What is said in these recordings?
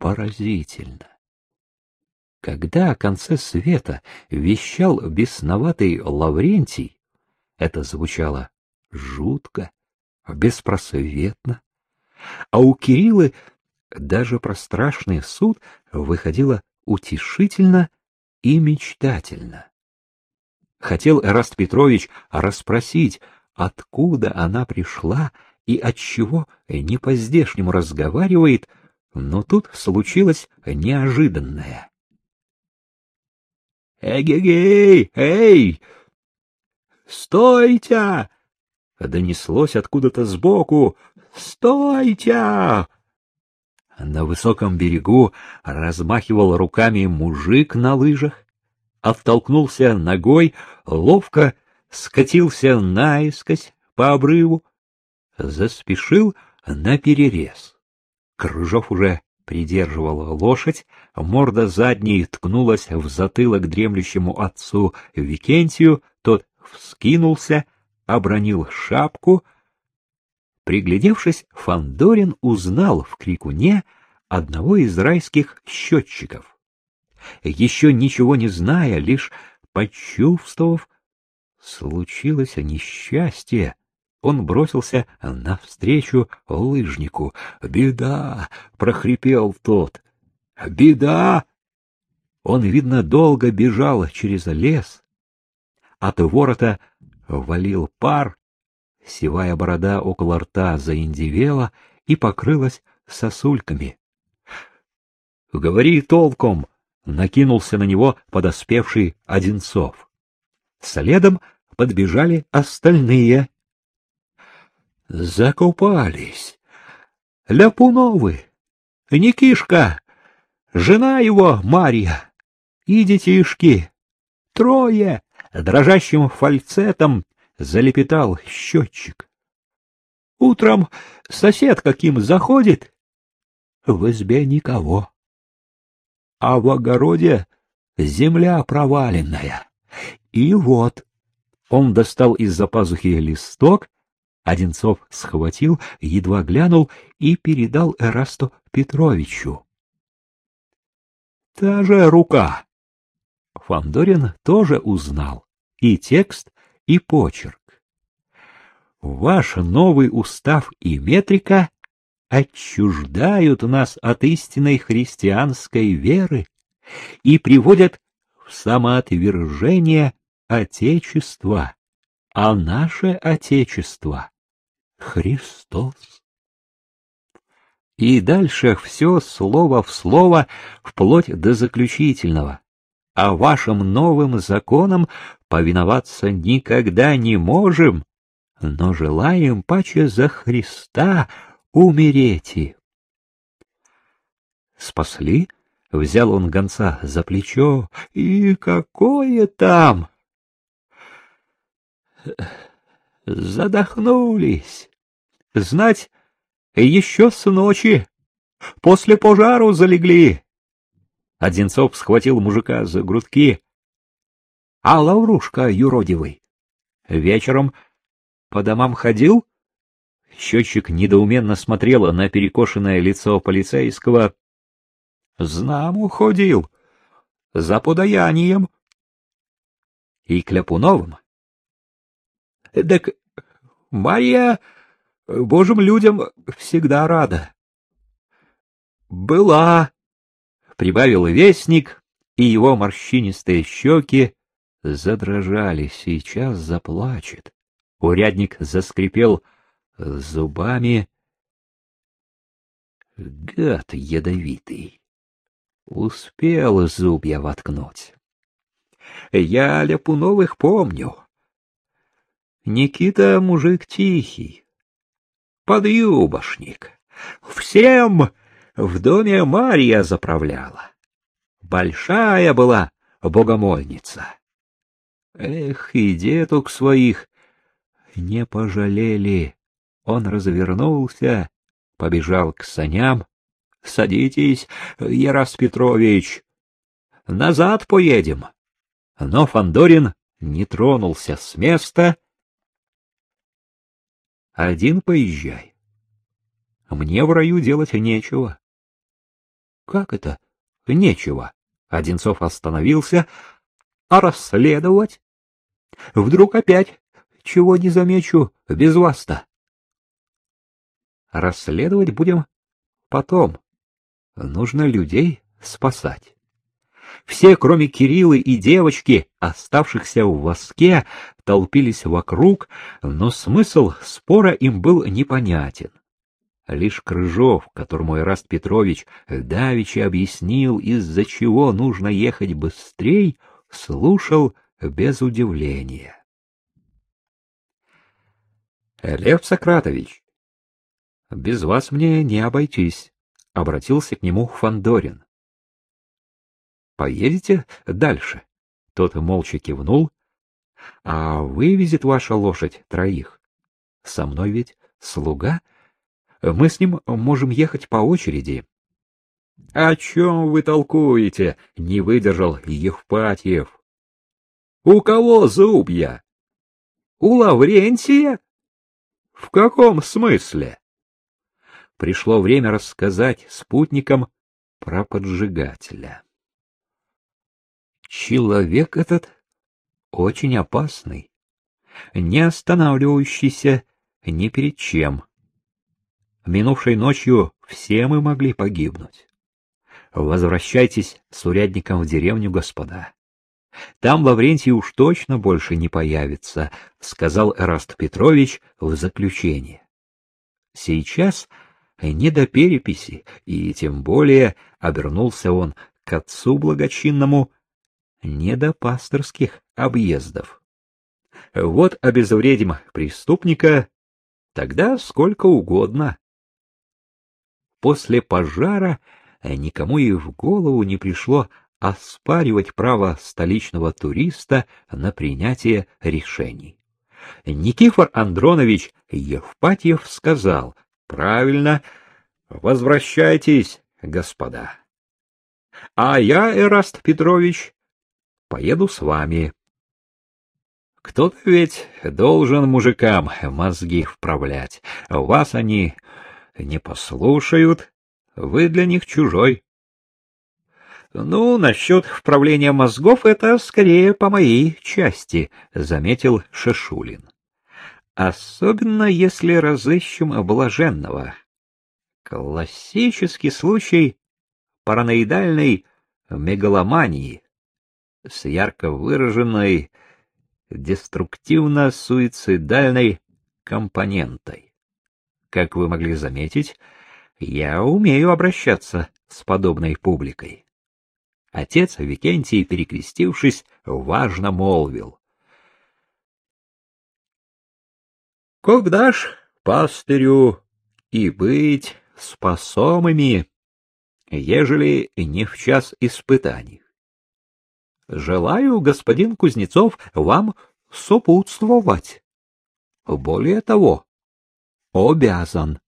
поразительно. Когда о конце света вещал бесноватый Лаврентий, это звучало жутко, беспросветно, а у Кириллы даже про страшный суд выходило утешительно и мечтательно. Хотел Эраст Петрович расспросить, откуда она пришла и отчего не по-здешнему разговаривает, но тут случилось неожиданное. «Эгегей! Эй! Стойте!» Донеслось откуда-то сбоку. «Стойте!» На высоком берегу размахивал руками мужик на лыжах, оттолкнулся ногой, ловко скатился наискось по обрыву, заспешил на перерез. Крыжов уже придерживал лошадь, морда задней ткнулась в затылок дремлющему отцу Викентию, тот вскинулся, обронил шапку. Приглядевшись, Фандорин узнал в крикуне одного из райских счетчиков. Еще ничего не зная, лишь почувствовав, случилось несчастье, он бросился навстречу лыжнику. «Беда!» — прохрипел тот. «Беда!» Он, видно, долго бежал через лес. От ворота валил пар, сивая борода около рта заиндивела и покрылась сосульками. — Говори толком! — накинулся на него подоспевший Одинцов. Следом подбежали остальные закупались. Ляпуновы, Никишка, жена его Марья и детишки. Трое дрожащим фальцетом залепетал счетчик. Утром сосед каким заходит, в избе никого. А в огороде земля проваленная. И вот он достал из-за пазухи листок Одинцов схватил, едва глянул и передал Эрасту Петровичу. Та же рука. Фандорин тоже узнал и текст, и почерк. Ваш новый устав и метрика отчуждают нас от истинной христианской веры и приводят в самоотвержение Отечества а наше Отечество — Христос. И дальше все слово в слово, вплоть до заключительного. А вашим новым законам повиноваться никогда не можем, но желаем паче за Христа умереть. Спасли, взял он гонца за плечо, и какое там! Задохнулись. Знать, еще с ночи, после пожару залегли. Одинцов схватил мужика за грудки. — А Лаврушка юродивый вечером по домам ходил? Счетчик недоуменно смотрел на перекошенное лицо полицейского. — Знаму ходил, за подаянием. И Кляпуновым так Марья божьим людям всегда рада. Была, прибавил вестник, и его морщинистые щеки задрожали, сейчас заплачет. Урядник заскрипел зубами. Гад ядовитый. Успел зубья воткнуть. Я Ляпуновых помню. Никита мужик тихий, подъюбошник. Всем в доме Марья заправляла. Большая была богомольница. Эх, и деток своих не пожалели. Он развернулся, побежал к саням. — Садитесь, Ярас Петрович. Назад поедем. Но Фандорин не тронулся с места один поезжай. Мне в раю делать нечего. Как это? Нечего. Одинцов остановился. А расследовать? Вдруг опять чего не замечу без вас-то? Расследовать будем потом. Нужно людей спасать. Все, кроме Кириллы и девочки, оставшихся в воске, толпились вокруг, но смысл спора им был непонятен. Лишь Крыжов, которому Ираст Петрович давеча объяснил, из-за чего нужно ехать быстрей, слушал без удивления. — Лев Сократович, без вас мне не обойтись, — обратился к нему Фандорин. Поедете дальше? Тот молча кивнул. А вывезет ваша лошадь троих? Со мной ведь слуга. Мы с ним можем ехать по очереди. — О чем вы толкуете? — не выдержал Евпатьев. — У кого зубья? — У Лаврентия? — В каком смысле? Пришло время рассказать спутникам про поджигателя. Человек этот очень опасный, не останавливающийся ни перед чем. Минувшей ночью все мы могли погибнуть. Возвращайтесь с урядником в деревню, господа. Там Лаврентий уж точно больше не появится, — сказал Эраст Петрович в заключение. Сейчас не до переписи, и тем более обернулся он к отцу благочинному, не до пасторских объездов. Вот обезвредим преступника, тогда сколько угодно. После пожара никому и в голову не пришло оспаривать право столичного туриста на принятие решений. Никифор Андронович Евпатьев сказал, правильно, возвращайтесь, господа. А я, Эраст Петрович, Поеду с вами. Кто-то ведь должен мужикам мозги вправлять. Вас они не послушают, вы для них чужой. Ну, насчет вправления мозгов это скорее по моей части, заметил Шишулин. Особенно если разыщем блаженного. Классический случай параноидальной мегаломании с ярко выраженной деструктивно-суицидальной компонентой. Как вы могли заметить, я умею обращаться с подобной публикой. Отец Викентий, перекрестившись, важно молвил. «Когда ж пастырю и быть спасомыми, ежели не в час испытаний? Желаю, господин Кузнецов, вам сопутствовать. Более того, обязан.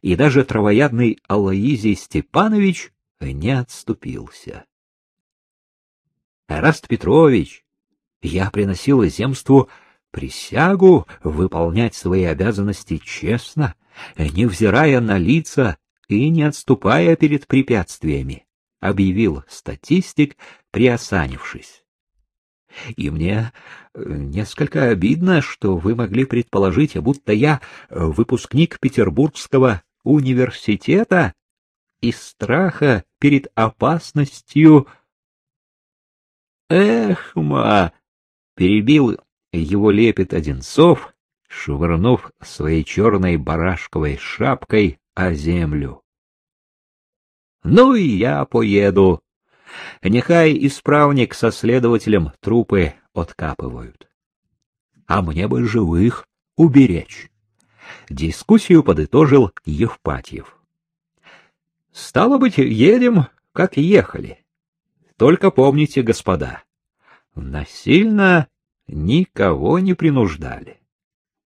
И даже травоядный Алоизий Степанович не отступился. Раст Петрович, я приносил земству присягу выполнять свои обязанности честно, невзирая на лица и не отступая перед препятствиями объявил статистик, приосанившись. И мне э, несколько обидно, что вы могли предположить, будто я выпускник Петербургского университета из страха перед опасностью... Эх, ма! Перебил его лепет Одинцов, швырнув своей черной барашковой шапкой о землю. Ну и я поеду. Нехай исправник со следователем трупы откапывают. А мне бы живых уберечь. Дискуссию подытожил Евпатьев. Стало быть, едем, как ехали. Только помните, господа, насильно никого не принуждали.